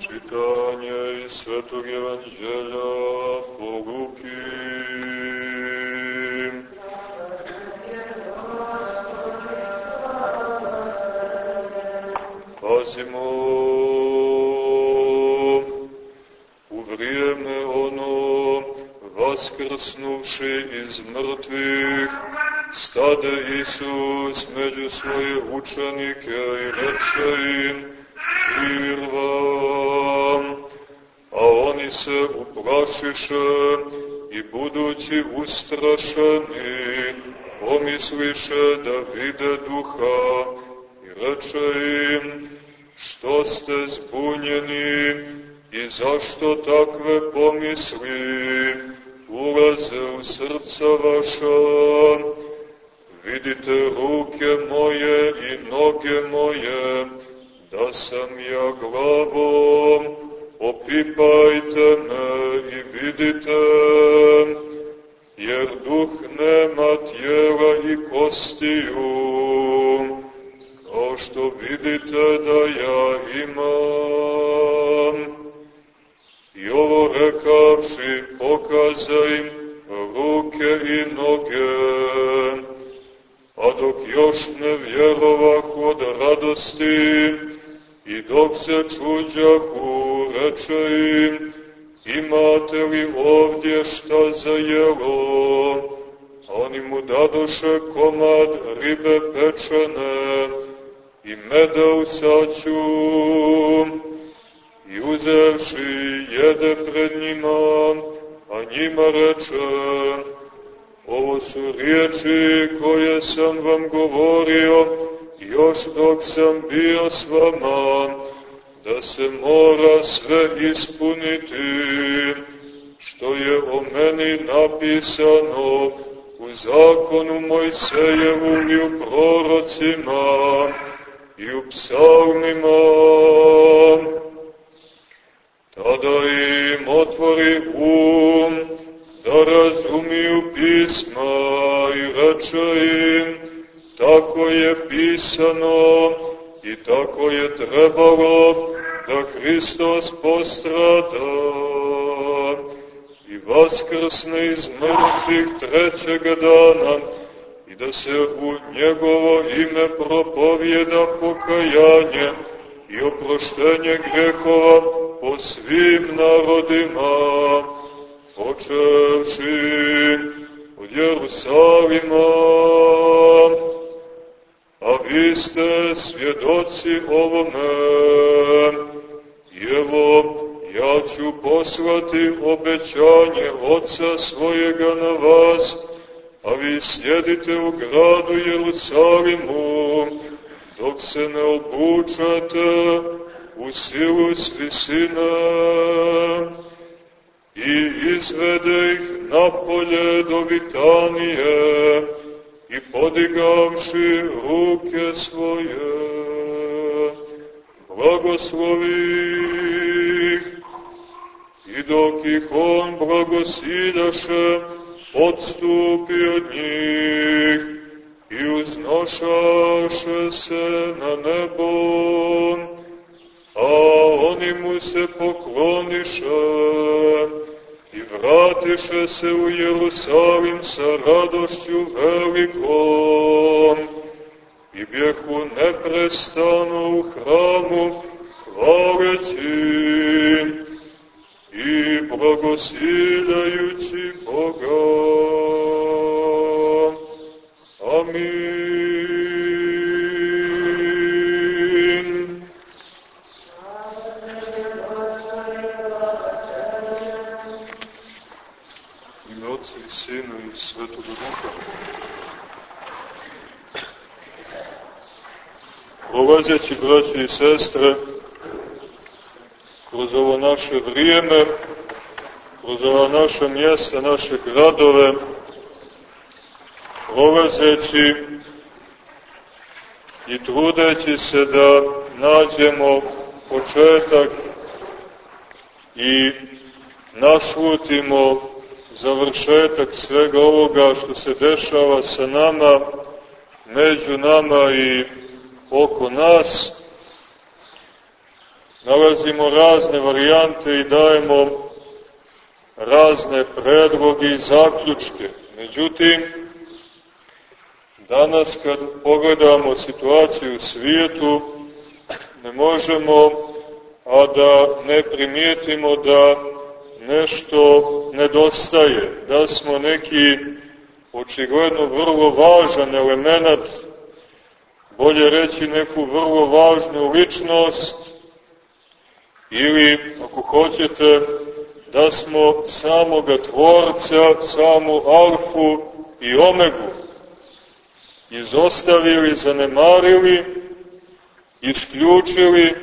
Čitanje iz Svetog Evanđelja po Luki. Pazimo u vrijeme ono vaskrsnuvši iz mrtvih, stade Isus među svoje učenike i reče im, mir vam, se uplašiše i budući ustrašeni, pomisliše da vide duha i reče im, što ste zbunjeni i zašto takve pomisli ulaze u srca vaša, vidite ruke moje i noge moje, da sam ja glavom, opipajte me i vidite, jer duh nema tijela i kostiju, reče im, imate li ovdje šta za jelo? Oni mu dadoše komad ribe pečene i meda u saću i uzevši jede pred njima, a njima reče, ovo su riječi koje sam vam govorio, još dok sam bio s vama, da se mora sve ispuniti, što je o meni napisano u zakonu Mojsejevu i u prorocima i u psalmima. Tada im otvori um da razumiju pisma i reče im, tako je pisano i tako je trebalo da Hristos postrada i vaskrsne iz mrtvih trećega dana i da se u njegovo ime propovjeda pokajanje i oproštenje grehova po svim narodima, počevši od Jerusalima, a vi ste svjedoci ovome. Poslati obećanje Otca svojega na vas, a vi sjedite u gradu Jerusalimu, dok se ne obučete u silu s visine i izvede ih napolje do Vitanije, i podigavši ruke svoje, blagoslovi i dok ih on blagosidaše, odstupi od njih i uznošaše se na nebo, a oni mu se pokloniše, i vratiše se u Jerusalim sa radošću velikom i bjehu neprestano u hramu hvaleći blagosiljajući Boga. Amin. Duha. Prolazeći, braći i sestre, kroz ovo naše vrijeme, kroz ova naša mjesta, naše gradove, prolazeći i trudeći se da nađemo početak i naslutimo završetak svega ovoga što se dešava sa nama, među nama i oko nas. nalazimo razne varijante i dajemo razne predloge i zaključke. Međutim, danas kad pogledamo situaciju u svijetu, ne možemo, a da ne primijetimo da nešto nedostaje, da smo neki očigledno vrlo važan element, bolje reći neku vrlo važnu ličnost, ili, ako hoćete, da smo samoga Tvorca, samu Alfu i Omegu izostavili, zanemarili, isključili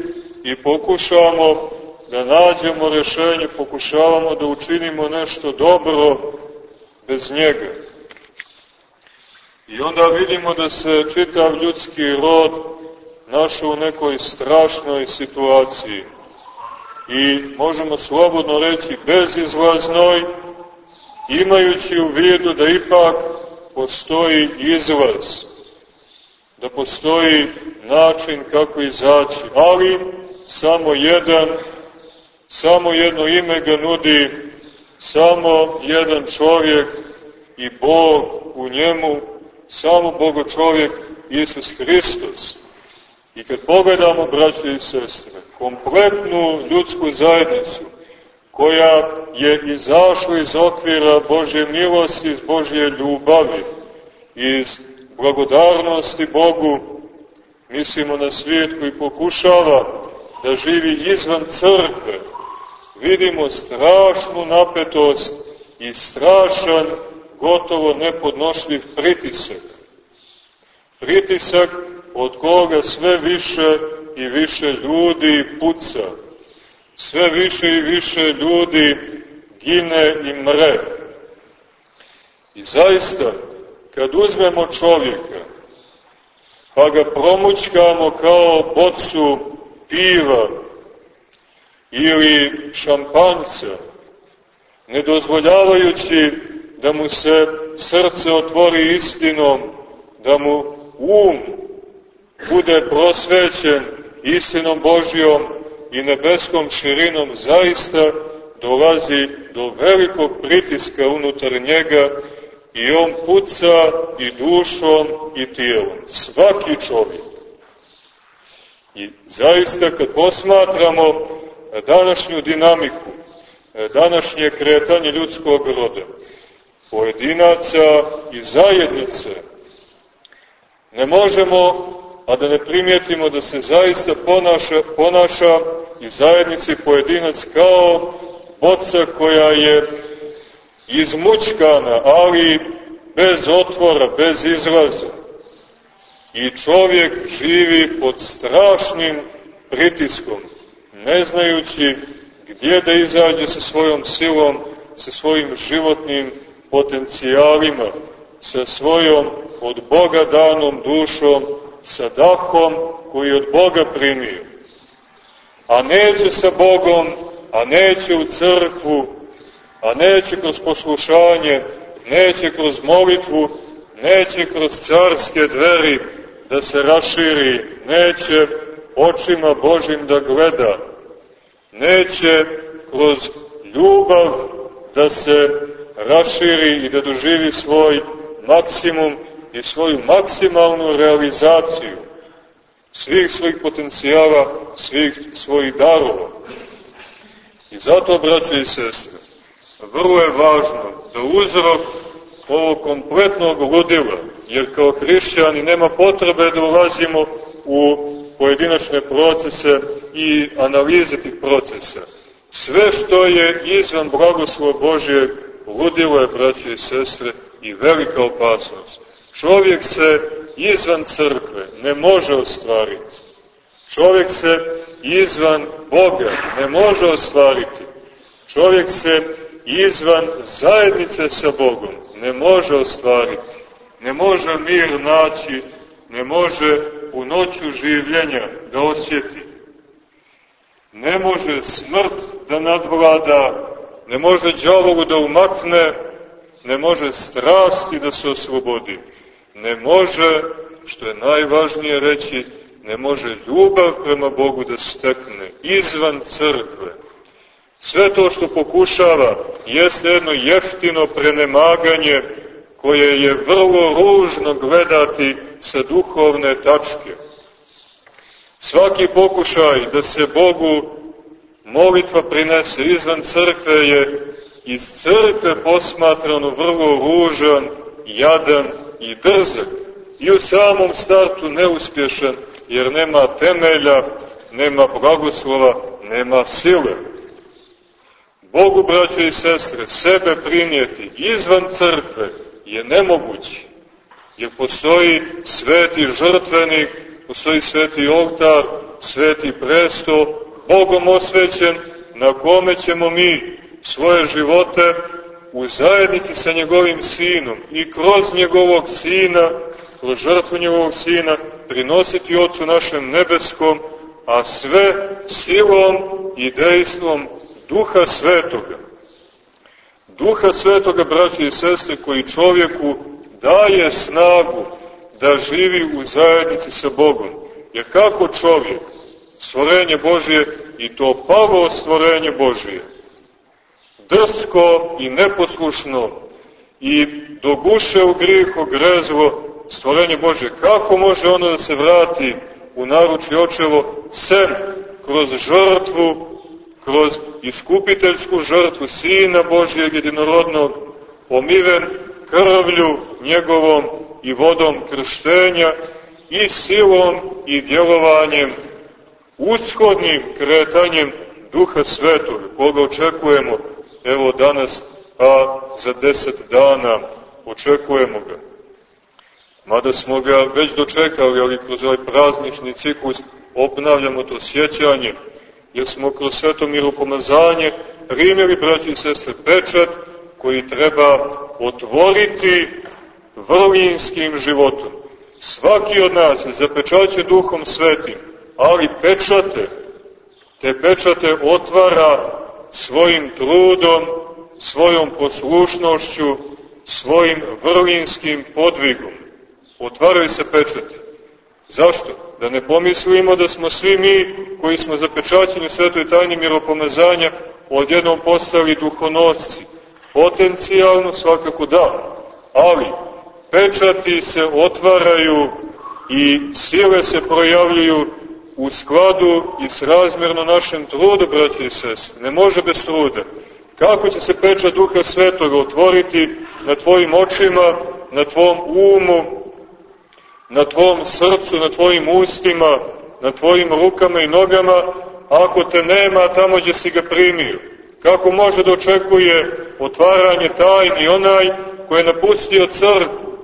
i pokušamo da nađemo rešenje, pokušavamo da učinimo nešto dobro bez njega. I onda vidimo da se čitav ljudski rod našao u nekoj strašnoj situaciji i možemo slobodno reći bezizlaznoj, imajući u vidu da ipak postoji izlaz, da postoji način kako izaći, ali samo jedan, samo jedno ime ga nudi, samo jedan čovjek i Bog u njemu, samo Bogo čovjek Isus Hristos. I kad pogledamo, braće i sestre, kompletnu ljudsku zajednicu, koja je izašla iz okvira Božje milosti, iz Božje ljubavi, iz blagodarnosti Bogu, mislimo na svijet koji pokušava da živi izvan crkve, vidimo strašnu napetost i strašan, gotovo nepodnošljiv pritisak. Pritisak od koga sve više i više ljudi puca, sve više i više ljudi gine i mre. I zaista, kad uzmemo čovjeka, pa ga promućkamo kao bocu piva ili šampanca, ne dozvoljavajući da mu se srce otvori istinom, da mu um bude prosvećen istinom Božijom i nebeskom širinom, zaista dolazi do velikog pritiska unutar njega i on puca i dušom i tijelom. Svaki čovjek. I zaista kad posmatramo današnju dinamiku, današnje kretanje ljudskog roda, pojedinaca i zajednice, ne možemo a da ne primijetimo da se zaista ponaša, ponaša i zajednici pojedinac kao boca koja je izmućkana, ali bez otvora, bez izlaza. I čovjek živi pod strašnim pritiskom, ne znajući gdje da izađe sa svojom silom, sa svojim životnim potencijalima, sa svojom od Boga danom dušom, sa dahom koji od Boga primio. A neće sa Bogom, a neće u crkvu, a neće kroz poslušanje, neće kroz molitvu, neće kroz carske dveri da se raširi, neće očima Božim da gleda, neće kroz ljubav da se raširi i da doživi svoj maksimum i svoju maksimalnu realizaciju svih svojih potencijala, svih svojih darova. I zato, braće i sestre, vrlo je važno da uzrok ovog kompletnog ludila, jer kao hrišćani nema potrebe da ulazimo u pojedinačne procese i analize tih procesa. Sve što je izvan blagoslova Božje ludilo je, braće i sestre, i velika opasnost. Čovjek se izvan crkve ne može ostvariti. Čovjek se izvan Boga ne može ostvariti. Čovjek se izvan zajednice sa Bogom ne može ostvariti. Ne može mir naći, ne može u noću življenja da osjeti. Ne može smrt da nadvlada, ne može džavogu da umakne, ne može strasti da se oslobodi ne može, što je najvažnije reći, ne može ljubav prema Bogu da stekne izvan crkve. Sve to što pokušava jeste jedno jeftino prenemaganje koje je vrlo ružno gledati sa duhovne tačke. Svaki pokušaj da se Bogu molitva prinese izvan crkve je iz crkve posmatrano vrlo ružan, jadan i drzak i u samom startu neuspješan jer nema temelja, nema blagoslova, nema sile. Bogu, braće i sestre, sebe prinijeti izvan crkve je nemoguće, jer postoji sveti žrtvenik, postoji sveti oltar, sveti presto, Bogom osvećen, na kome ćemo mi svoje živote u zajednici sa njegovim sinom i kroz njegovog sina, kroz žrtvu njegovog sina, prinositi Otcu našem nebeskom, a sve silom i dejstvom Duha Svetoga. Duha Svetoga, braće i sestre, koji čovjeku daje snagu da živi u zajednici sa Bogom. Jer kako čovjek, stvorenje Božije i to pavo stvorenje Božije, drsko i neposlušno i do guše u grih ogrezlo stvorenje Božje, kako može ono da se vrati u naruči očevo sem kroz žrtvu, kroz iskupiteljsku žrtvu Sina Božijeg jedinorodnog, pomiren krvlju njegovom i vodom krštenja i silom i djelovanjem, ushodnim kretanjem Duha Svetog, koga očekujemo evo danas, a za deset dana očekujemo ga. Mada smo ga već dočekali, ali kroz ovaj praznični ciklus obnavljamo to sjećanje, jer smo kroz sveto miropomazanje primjeli, braći i sestre, pečat koji treba otvoriti vrlinskim životom. Svaki od nas zapečaće duhom svetim, ali pečate, te pečate otvara svojim trudom, svojom poslušnošću, svojim vrlinskim podvigom. Otvaraju se pečati. Zašto? Da ne pomislimo da smo svi mi koji smo zapečaćeni u svetoj tajni miropomazanja odjednom postali duhonosci. Potencijalno svakako da, ali pečati se otvaraju i sile se projavljuju u skladu i srazmjerno našem trudu, braći i sestri. Ne može bez truda. Kako će se peča Duha Svetoga otvoriti na tvojim očima, na tvom umu, na tvom srcu, na tvojim ustima, na tvojim rukama i nogama, ako te nema tamo gdje si ga primio? Kako može da očekuje otvaranje tajni onaj koji je napustio crkvu,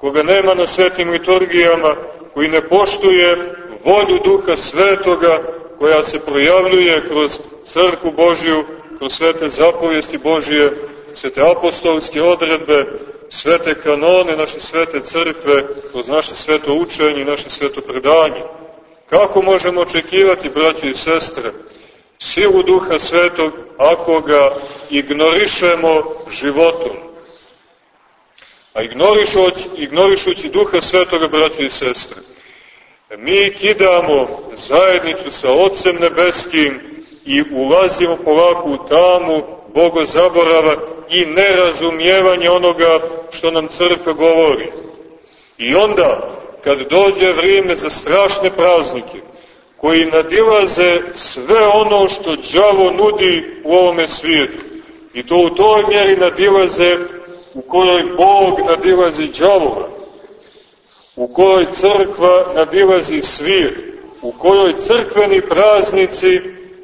koga nema na svetim liturgijama, koji ne poštuje volju Duha Svetoga koja se projavljuje kroz crku Božju, kroz svete zapovijesti Božije, svete apostolske odredbe, svete kanone naše svete crkve, kroz naše sveto učenje i naše sveto predanje. Kako možemo očekivati, braći i sestre, silu Duha Svetog ako ga ignorišemo životom? A ignorišući, ignorišući Duha Svetoga, braći i sestre, mi kidamo zajednicu sa Otcem Nebeskim i ulazimo polako u tamu bogozaborava i nerazumijevanje onoga što nam crkva govori. I onda, kad dođe vrijeme za strašne praznike, koji nadilaze sve ono što đavo nudi u ovome svijetu, i to u toj mjeri nadilaze u kojoj Bog nadilazi đavova, u kojoj crkva nadilazi svijet, u kojoj crkveni praznici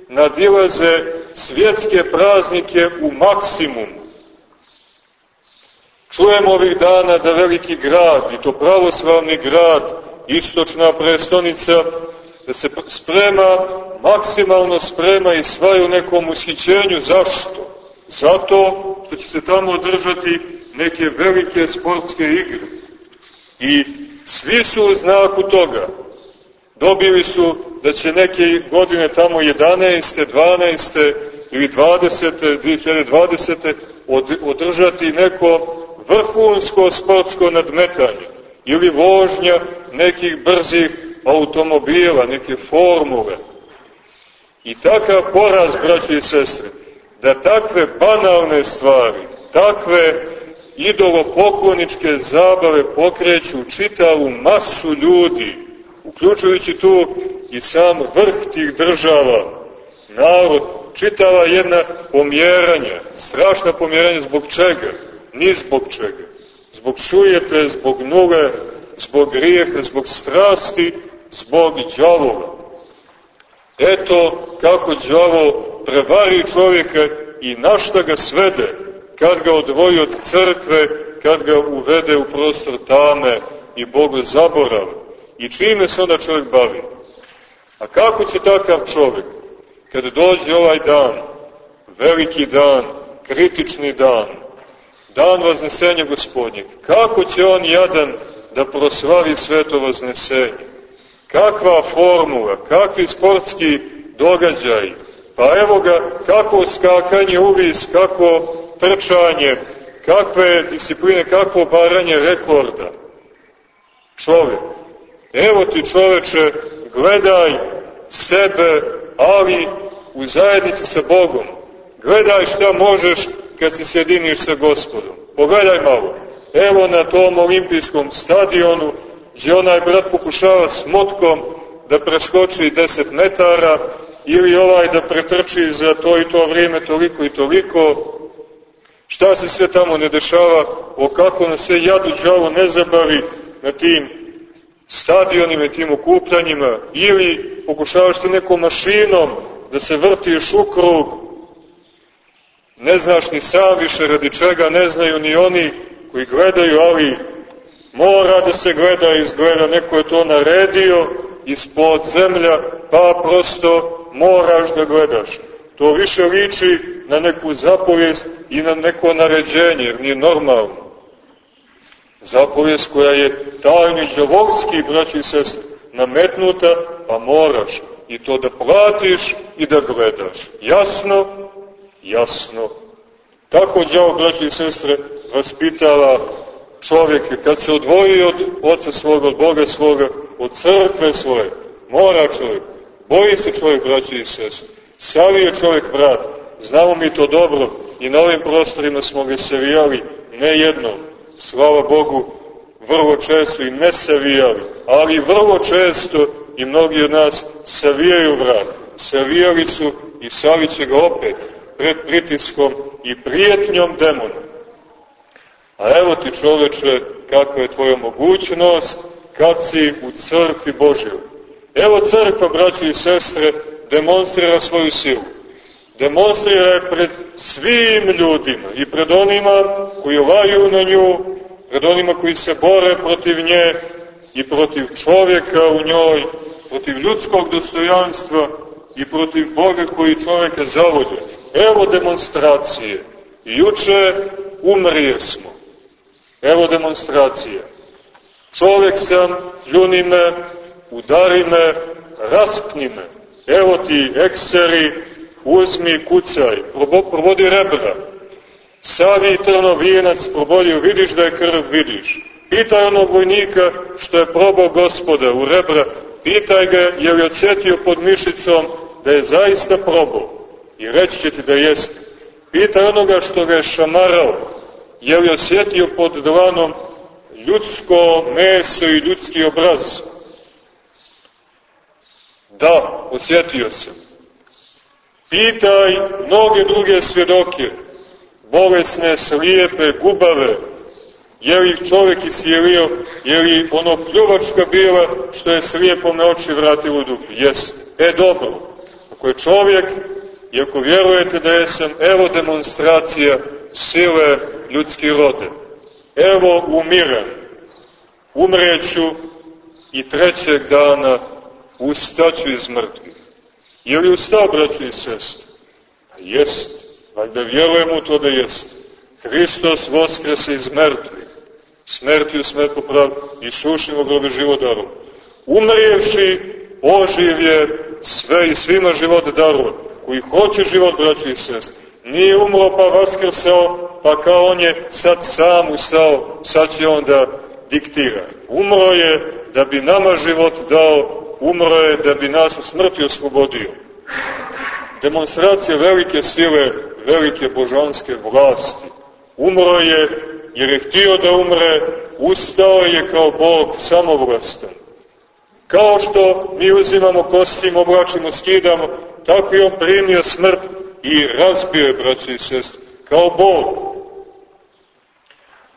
nadilaze svjetske praznike u maksimum. Čujemo ovih dana da veliki grad, i to pravoslavni grad, istočna prestonica, da se sprema, maksimalno sprema i svaju nekom ushićenju. Zašto? Zato što će se tamo održati neke velike sportske igre. I Svi su u znaku toga. Dobili su da će neke godine tamo 11. 12. ili 20. 2020. održati neko vrhunsko sportsko nadmetanje ili vožnja nekih brzih automobila, neke formule. I takav poraz, braći i sestre, da takve banalne stvari, takve idolopokloničke zabave pokreću čitavu masu ljudi, uključujući tu i sam vrh tih država, narod, čitava jedna pomjeranja, strašna pomjeranja zbog čega? Ni zbog čega. Zbog sujete, zbog nule, zbog grijeha, zbog strasti, zbog džavola. Eto kako džavo prevari čovjeka i na šta ga svede kad ga odvoji od crkve, kad ga uvede u prostor tame i Bogu zaborav. I čime se onda čovjek bavi? A kako će takav čovjek, kad dođe ovaj dan, veliki dan, kritični dan, dan vaznesenja gospodnjeg, kako će on jadan da proslavi sveto vaznesenje? Kakva formula, kakvi sportski događaj, pa evo ga, kako skakanje uvis, kako trčanje, kakve discipline, kakvo baranje rekorda. Čovjek. Evo ti čoveče, gledaj sebe, ali u zajednici sa Bogom. Gledaj šta možeš kad se sjediniš sa gospodom. Pogledaj malo. Evo na tom olimpijskom stadionu, gdje onaj brat pokušava s motkom da preskoči 10 metara, ili ovaj da pretrči za to i to vrijeme toliko i toliko, šta se sve tamo ne dešava, o kako na sve jadu džavo ne zabavi na tim stadionima i tim okupljanjima, ili pokušavaš ti nekom mašinom da se vrtiš u krug, ne znaš ni sam više radi čega, ne znaju ni oni koji gledaju, ali mora da se gleda, izgleda, neko je to naredio ispod zemlja, pa prosto moraš da gledaš. To više liči na neku zapovijest i na neko naređenje, jer nije normalno. Zapovijest koja je tajni džavovski, braći i nametnuta, pa moraš i to da platiš i da gledaš. Jasno? Jasno. Tako džavo, braći i sestre, vaspitava čovjeke kad se odvoji od oca svoga, od Boga svoga, od crkve svoje. Mora čovjek. Boji se čovjek, braći i sestre. Savije čovjek vrat. Znamo mi to dobro i na ovim prostorima smo ga savijali ne jednom. Slava Bogu, vrlo često i ne savijali, ali vrlo često i mnogi od nas savijaju vrat. Savijali su i savit će ga opet pred pritiskom i prijetnjom demona. A evo ti čoveče, kakva je tvoja mogućnost kad si u crkvi Božjoj. Evo crkva, braći i sestre, demonstrira svoju silu. Demonstrira je pred svim ljudima i pred onima koji laju na nju, pred onima koji se bore protiv nje i protiv čovjeka u njoj, protiv ljudskog dostojanstva i protiv Boga koji čovjeka zavode. Evo demonstracije. I juče umrije smo. Evo demonstracije. Čovjek sam, pljuni me, udari me, raspni me. Evo ti ekseri, uzmi, kucaj, probodi rebra. Savi trnovijenac, probodi, vidiš da je krv, vidiš. Pitaj onog vojnika što je probao gospoda u rebra, pitaj ga je li odsjetio pod mišicom da je zaista probao. I reći će ti da jeste. Pitaj onoga što ga je šamarao, je li osjetio pod dlanom ljudsko meso i ljudski obraz. Da, osjetio sam. Pitaj mnoge druge svjedoke, bolesne, slijepe, gubave, je li čovjek isjelio, je li ono pljuvačka bila što je slijepom na oči vratilo u? Jeste. E dobro, ako je čovjek i ako vjerujete da jesam, evo demonstracija sile ljudski rode. Evo umiram, umreću i trećeg dana ustaću iz mrtvih. Je li ustao, braću i sest? A jest, valjda vjerujem u to da jest. Hristos voskrese iz mrtvih, smrtiju smrt poprav i sušimo grobe živodarom. Umrijevši, oživje sve i svima život darova, koji hoće život, braću i sest. Nije umro pa vaskrsao, pa kao on je sad sam ustao, sad će on da diktira. Umro je da bi nama život dao, umro je da bi nas u smrti oslobodio. Demonstracija velike sile, velike božanske vlasti. Umro je jer je htio da umre, ustao je kao Bog samovlastan. Kao što mi uzimamo kostim, oblačimo, skidamo, tako je on primio smrt i razbio je, braći i sestri, kao Bog.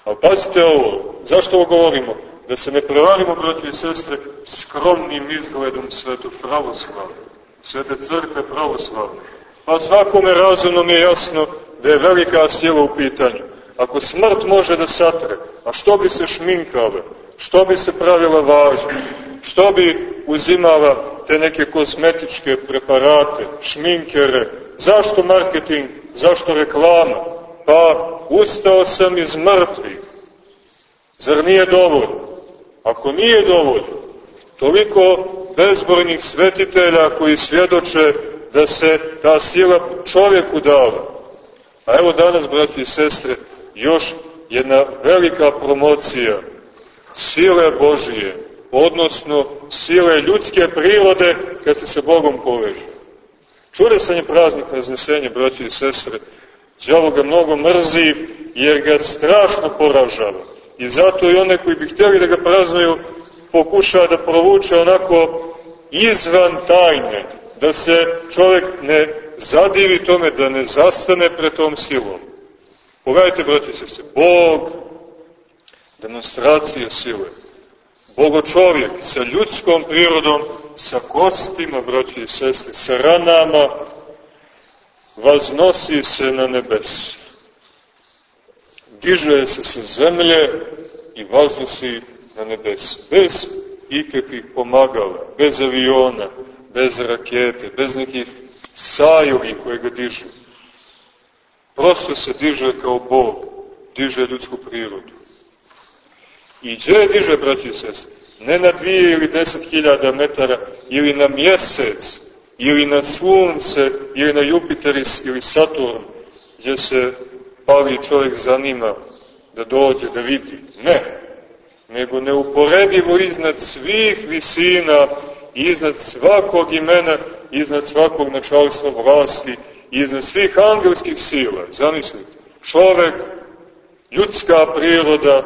Ali pazite ovo, zašto ovo govorimo? Da se ne prevarimo, braći i sestre, skromnim izgledom svetog pravoslavne, svete crkve pravoslavne. Pa svakome razumnom je jasno da je velika sila u pitanju. Ako smrt može da satre, a što bi se šminkale, što bi se pravila važno, što bi uzimala te neke kozmetičke preparate, šminkere, zašto marketing, zašto reklama? Pa ustao sam iz mrtvih. Zar nije dovoljno? Ako nije dovoljno, toliko bezbrojnih svetitelja koji svjedoče da se ta sila čovjeku dala. A evo danas, braći i sestre, još jedna velika promocija sile Božije, odnosno sile ljudske prirode kad se sa Bogom poveže. Čudesan je praznik raznesenja, braći i sestre. Đavo ga mnogo mrzi jer ga strašno poražava. I zato i one koji bi htjeli da ga praznuju pokuša da provuče onako izvan tajne, da se čovjek ne zadivi tome, da ne zastane pred tom silom. Pogledajte, braći i sestre, Bog, demonstracija sile, Bogo čovjek sa ljudskom prirodom, sa kostima, braći i sestre, sa ranama, vaznosi se na nebesi. Diže se sa zemlje i vaznosi na nebesi. Bez ikakvih pomagala, bez aviona, bez rakete, bez nekih sajori koje ga dižu. Prosto se diže kao Bog, diže ljudsku prirodu. I gdje diže, braći i sest? Ne na dvije ili deset hiljada metara, ili na mjesec, ili na sunce, ili na Jupiteris ili Saturn, gdje se pali čovjek zanima da dođe, da vidi. Ne, nego neuporedivo iznad svih visina, iznad svakog imena, iznad svakog načalstva vlasti, iznad svih angelskih sila. Zamislite, čovek, ljudska priroda,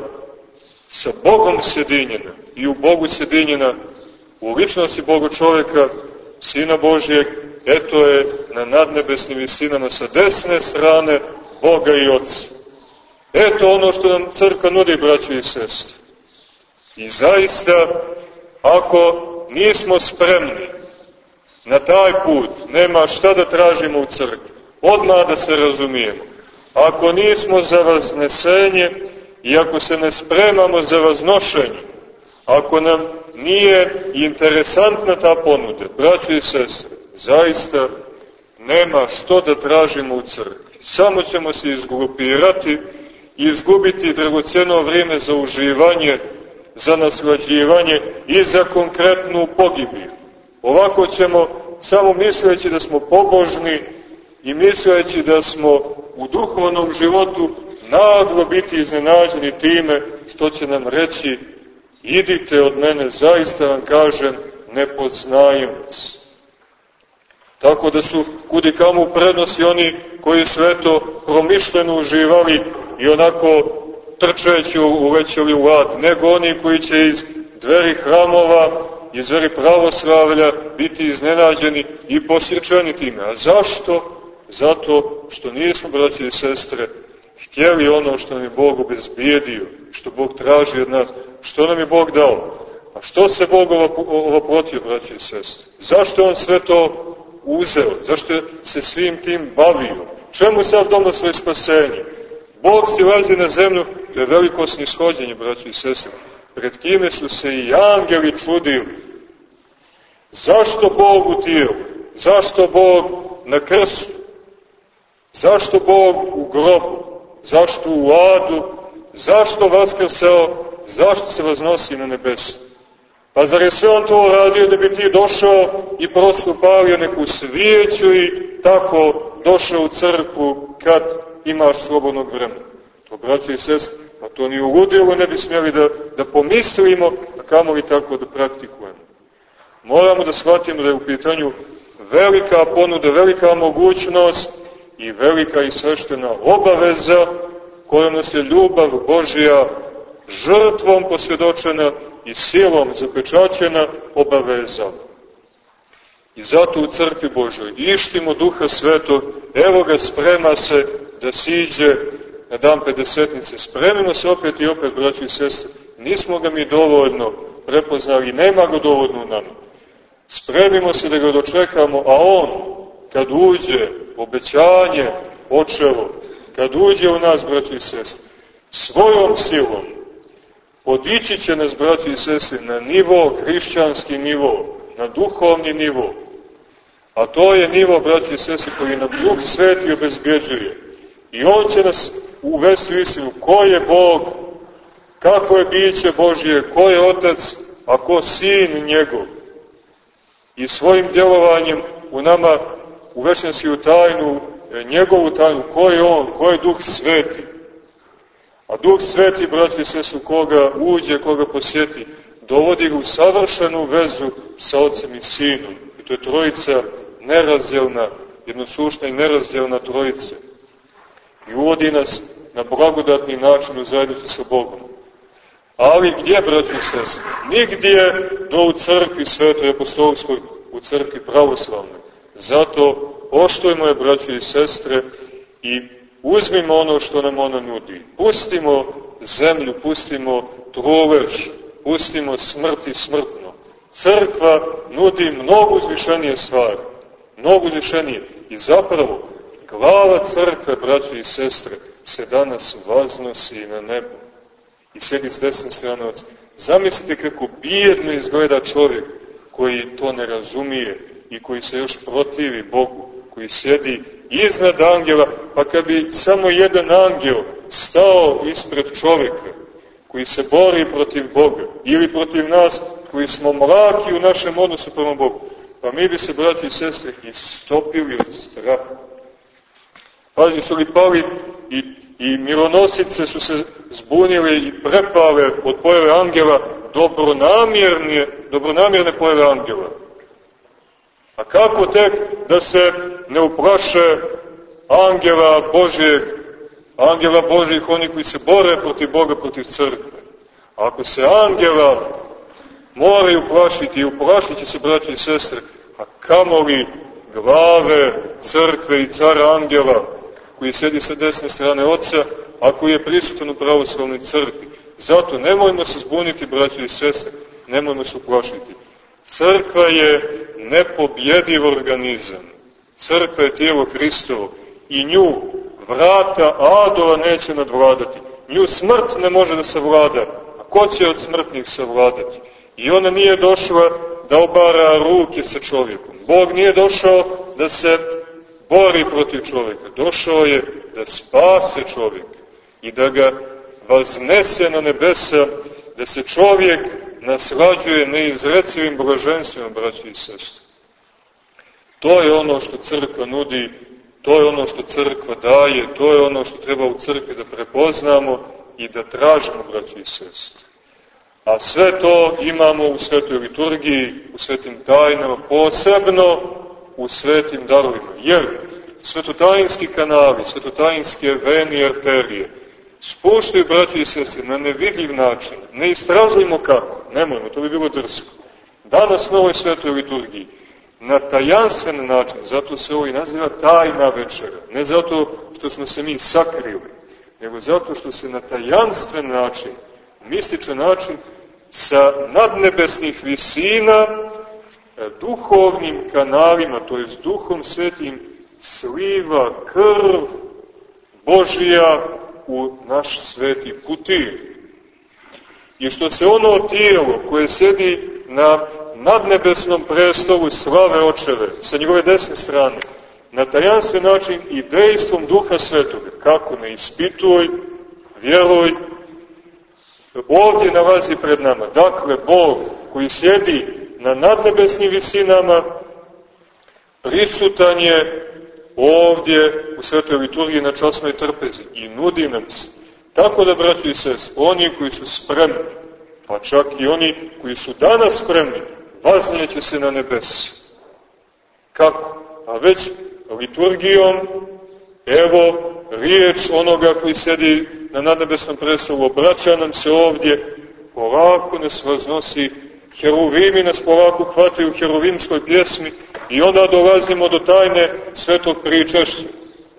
sa Bogom sjedinjena i u Bogu sjedinjena, u ličnosti Boga čoveka, Sina Božijeg, eto je na nadnebesnim visinama sa desne strane Boga i Otca. Eto ono što nam crkva nudi, braćo i sestre. I zaista, ako nismo spremni na taj put, nema šta da tražimo u crkvi. Odmah da se razumijemo. Ako nismo za raznesenje i ako se ne spremamo za raznošenje, ako nam nije interesantna ta ponuda, braći i sestre, zaista nema što da tražimo u crkvi. Samo ćemo se izgrupirati i izgubiti dragoceno vrijeme za uživanje, za naslađivanje i za konkretnu pogibiju. Ovako ćemo, samo misleći da smo pobožni i misleći da smo u duhovnom životu naglo biti iznenađeni time što će nam reći idite od mene, zaista vam kažem, ne poznajem vas. Tako da su kudi kamo prednosi oni koji sve to promišljeno uživali i onako trčeći uvećali u ad, nego oni koji će iz dveri hramova, iz dveri pravoslavlja biti iznenađeni i posjećeni time. A zašto? Zato što nismo, braći i sestre, htjeli ono što nam je Bog obezbijedio, što Bog traži od nas, što nam je Bog dao. A što se Bog ovoprotio, braći i sestre? Zašto on sve to uzeo? Zašto se svim tim bavio? Čemu sad doma svoje spasenje? Bog si lazi na zemlju, to je veliko snishođenje, braći i sestre. Pred kime su se i angeli čudili. Zašto Bog u tijelu? Zašto Bog na krstu? Zašto Bog u grobu? Zašto u adu? Zašto vaskrseo? Zašto se vaznosi na nebesu? Pa zar je sve on to radio da bi ti došao i prosto upalio neku svijeću i tako došao u crkvu kad imaš slobodnog vremena? To, braći i sest, pa to ni u ludilu ne bi smjeli da, da pomislimo, kamo li tako da praktikujemo. Moramo da shvatimo da je u pitanju velika ponuda, velika mogućnost i velika i sveštena obaveza kojom nas je ljubav Božja žrtvom posvjedočena i silom zapečaćena obavezala. I zato u crkvi Božoj ištimo duha svetog, evo ga sprema se da siđe na dan pedesetnice. Spremimo se opet i opet, braći i sestre. Nismo ga mi dovoljno prepoznali, nema ga dovoljno u nama. Spremimo se da ga dočekamo, a on, kad uđe, obećanje očevo, kad uđe u nas, braći i sestre, svojom silom, podići će nas, braći i sestre, na nivo, hrišćanski nivo, na duhovni nivo, A to je nivo, braći i sestri, koji nam Duh Sveti obezbjeđuje. I On će nas uvesti u istinu ko je Bog, kako je biće Božje, ko je Otac, a ko Sin njegov. I svojim djelovanjem u nama uvešen si u tajnu, e, njegovu tajnu, ko je On, ko je Duh Sveti. A Duh Sveti, braći i sestri, koga uđe, koga posjeti, dovodi ga u savršenu vezu sa Otcem i Sinom. I to je trojica nerazjelna, jednosušna i nerazjelna trojica. I uvodi nas na blagodatni način u zajednicu sa Bogom. Ali gdje, braći i sestri? Nigdje do u crkvi svetoj apostolskoj, u crkvi pravoslavnoj. Zato poštojmo je, braći i sestre, i uzmimo ono što nam ona nudi. Pustimo zemlju, pustimo trulež, pustimo smrt i smrtno. Crkva nudi mnogo uzvišenije stvari mnogo lješenije. I zapravo, glava crkve, braće i sestre, se danas vaznosi na nebo. I sedi s desne strane oca. Zamislite kako bijedno izgleda čovjek koji to ne razumije i koji se još protivi Bogu, koji sedi iznad angela, pa kad bi samo jedan angel stao ispred čovjeka, koji se bori protiv Boga, ili protiv nas, koji smo mlaki u našem odnosu prema Bogu, Pa mi bi se, braći i sestre, istopili od straha. Pazi, su li pali i, i mironosice su se zbunili i prepale od pojave angela dobronamjerne, dobronamjerne pojave angela. A kako tek da se ne uplaše angela Božijeg, angela Božijih, oni koji se bore protiv Boga, protiv crkve. Ako se angela moraju plašiti i uplašit će se, braći i sestre, a kamoli glave crkve i cara angela, koji sedi sa desne strane oca, a koji je prisutan u pravoslavnoj crkvi. Zato nemojmo se zbuniti, braći i sestre, nemojmo se uplašiti. Crkva je nepobjediv organizam. Crkva je tijelo Hristovo i nju vrata Adova neće nadvladati. Nju smrt ne može da savlada. A ko će od smrtnih savladati? I ona nije došla da obara ruke sa čovjekom. Bog nije došao da se bori protiv čovjeka. Došao je da spase čovjeka i da ga vaznese na nebesa, da se čovjek naslađuje neizrecivim blaženstvima, braći i sestri. To je ono što crkva nudi, to je ono što crkva daje, to je ono što treba u crkvi da prepoznamo i da tražimo, braći i sestri. A sve to imamo u svetoj liturgiji, u svetim tajnama, posebno u svetim darovima. Jer svetotajinski kanali, svetotajinske veni i arterije spuštaju, braći i sestri, na nevidljiv način. Ne istražujemo kako, nemojmo, to bi bilo drsko. Danas na ovoj svetoj liturgiji, na tajanstven način, zato se ovo i naziva tajna večera. Ne zato što smo se mi sakrili, nego zato što se na tajanstven način, mističan način, sa nadnebesnih visina e, duhovnim kanalima, to je duhom svetim, sliva krv Božija u naš sveti putir. I što se ono tijelo koje sedi na nadnebesnom prestolu slave očeve, sa njegove desne strane, na tajanstven način i dejstvom duha svetoga, kako ne ispituj, vjeruj, ovdje nalazi pred nama. Dakle, Bog koji sjedi na nadnebesnim visinama, prisutan je ovdje u svetoj liturgiji na časnoj trpezi i nudi nam se. Tako da, braći sest, oni koji su spremni, pa čak i oni koji su danas spremni, vaznjeće se na nebesi. Kako? A već liturgijom, evo, riječ onoga koji sedi na nadnebesnom predstavu, obraća nam se ovdje, polako nas vaznosi, heruvimi nas polako hvataju u heruvimskoj pjesmi i onda dolazimo do tajne svetog pričašća.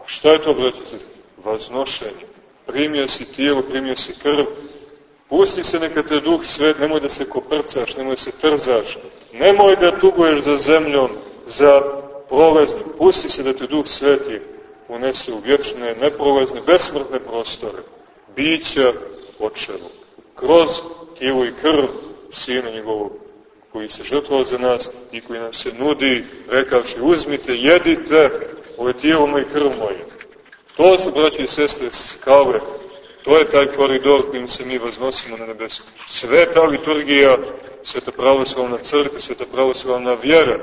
A šta je to, braći se? Vaznošenje. Primio si tijelo, primio si krv, Pusti se neka te duh svet, nemoj da se koprcaš, nemoj da se trzaš, nemoj da tuguješ za zemljom, za prolaznim. Pusti se da te duh sveti unese u vječne, neprolazne, besmrtne prostore, bića očevu, kroz tijelo i krv Sina njegovog, koji se žrtvao za nas i koji nam se nudi, rekavši, uzmite, jedite, ovo je tijelo moje krv moje. To su, braći i sestre, skale To je taj koridor kojim se mi vaznosimo na nebesu. Sveta liturgija, sveta pravoslavna crkva, sveta pravoslavna vjera,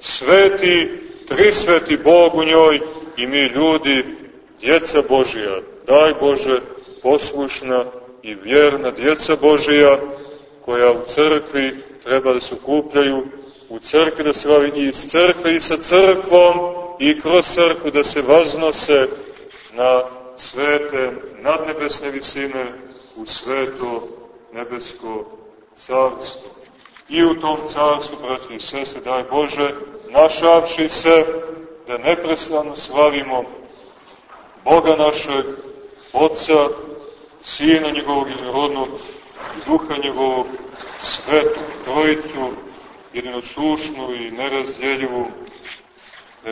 sveti, tri sveti Bog u njoj i mi ljudi, djeca Božija, daj Bože, poslušna i vjerna djeca Božija, koja u crkvi treba da se okupljaju, u crkvi da se vavi i iz crkve i sa crkvom i kroz crkvu da se vaznose na svete nadnebesne visine u sveto nebesko carstvo. I u tom carstvu, braći i sese, daj Bože, našavši se da neprestano slavimo Boga našeg, Otca, Sina njegovog jednorodnog i Duha njegovog, svetu, trojicu, jedinosušnu i nerazdjeljivu, je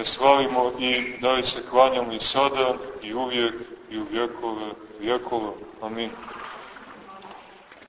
slavimo i da se klanjamo i sada i uvijek i u vjekove vjekova. Amin.